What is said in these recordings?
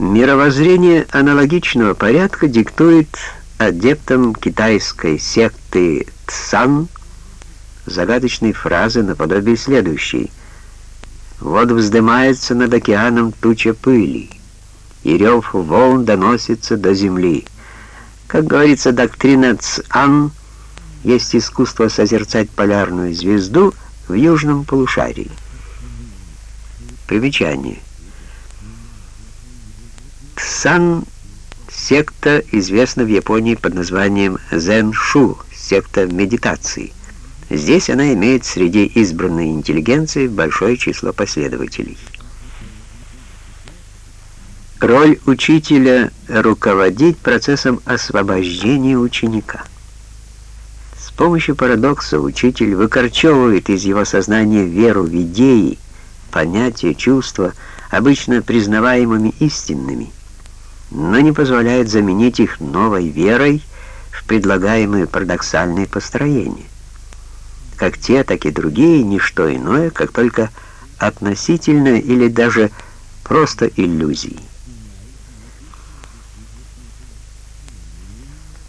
Мировоззрение аналогичного порядка диктует адептам китайской секты Цан загадочные фразы наподобие следующей. «Вот вздымается над океаном туча пыли, и рев волн доносится до земли». Как говорится, доктрина Цан есть искусство созерцать полярную звезду в южном полушарии. Примечание. Сан секта известна в Японии под названием Зен-Шу, секта медитации. Здесь она имеет среди избранной интеллигенции большое число последователей. Роль учителя — руководить процессом освобождения ученика. С помощью парадокса учитель выкорчевывает из его сознания веру в идеи, понятия, чувства, обычно признаваемыми истинными, но не позволяет заменить их новой верой в предлагаемые парадоксальные построения как те, так и другие, не что иное, как только относительно или даже просто иллюзии.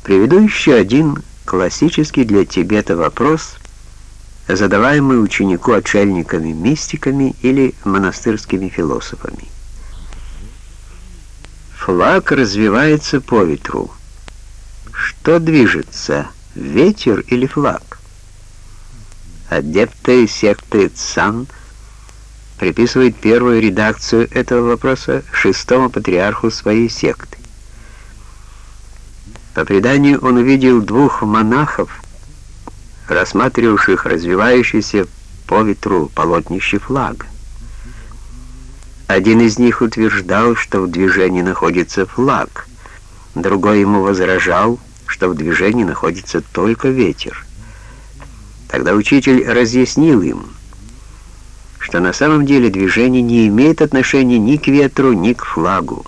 Приведу еще один классический для Тибета вопрос, задаваемый ученику отшельниками-мистиками или монастырскими философами. Флаг развивается по ветру. Что движется, ветер или флаг? Адепты секты Цан приписывают первую редакцию этого вопроса шестому патриарху своей секты. По преданию он увидел двух монахов, рассматривавших развивающийся по ветру полотнище флага. Один из них утверждал, что в движении находится флаг, другой ему возражал, что в движении находится только ветер. Тогда учитель разъяснил им, что на самом деле движение не имеет отношения ни к ветру, ни к флагу.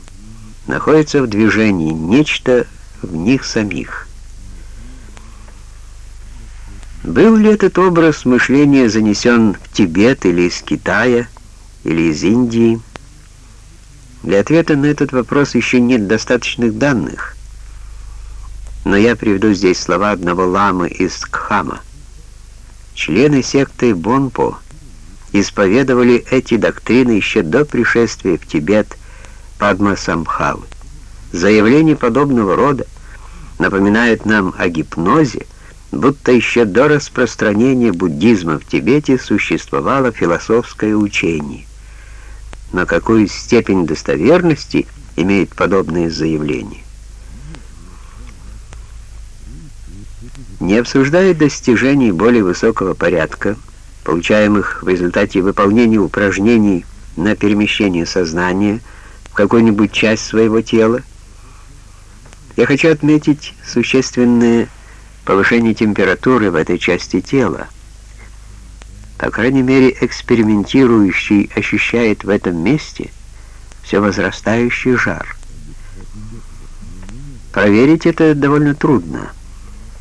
Находится в движении нечто в них самих. Был ли этот образ мышления занесен в Тибет или из Китая, или из Индии? Для ответа на этот вопрос еще нет достаточных данных, но я приведу здесь слова одного ламы из Кхама. Члены секты Бонпо исповедовали эти доктрины еще до пришествия в Тибет Падма Самбхавы. Заявления подобного рода напоминают нам о гипнозе, будто еще до распространения буддизма в Тибете существовало философское учение. На какую степень достоверности имеют подобные заявления? не обсуждает достижений более высокого порядка, получаемых в результате выполнения упражнений на перемещение сознания в какую-нибудь часть своего тела, я хочу отметить существенное повышение температуры в этой части тела. По крайней мере, экспериментирующий ощущает в этом месте все возрастающий жар. Проверить это довольно трудно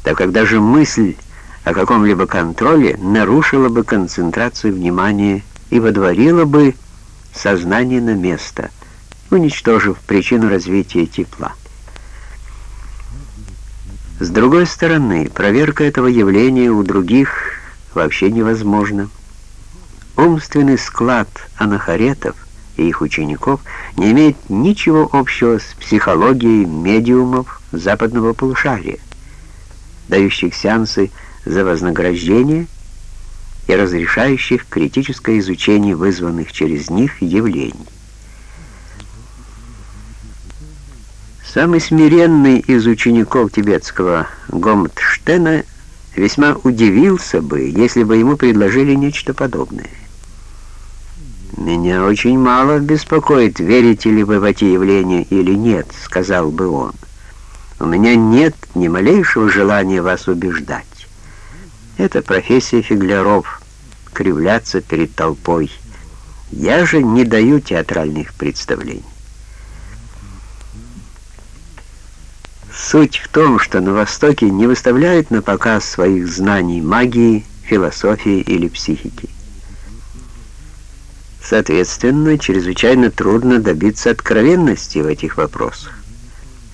так как даже мысль о каком-либо контроле нарушила бы концентрацию внимания и водворила бы сознание на место, уничтожив причину развития тепла. С другой стороны, проверка этого явления у других вообще невозможна. Умственный склад анахаретов и их учеников не имеет ничего общего с психологией медиумов западного полушария дающих сеансы за вознаграждение и разрешающих критическое изучение вызванных через них явлений. Самый смиренный из учеников тибетского Гомтштена весьма удивился бы, если бы ему предложили нечто подобное. «Меня очень мало беспокоит, верите ли вы в эти явления или нет», — сказал бы он. У меня нет ни малейшего желания вас убеждать. Это профессия фигляров — кривляться перед толпой. Я же не даю театральных представлений. Суть в том, что на Востоке не выставляют на показ своих знаний магии, философии или психики. Соответственно, чрезвычайно трудно добиться откровенности в этих вопросах.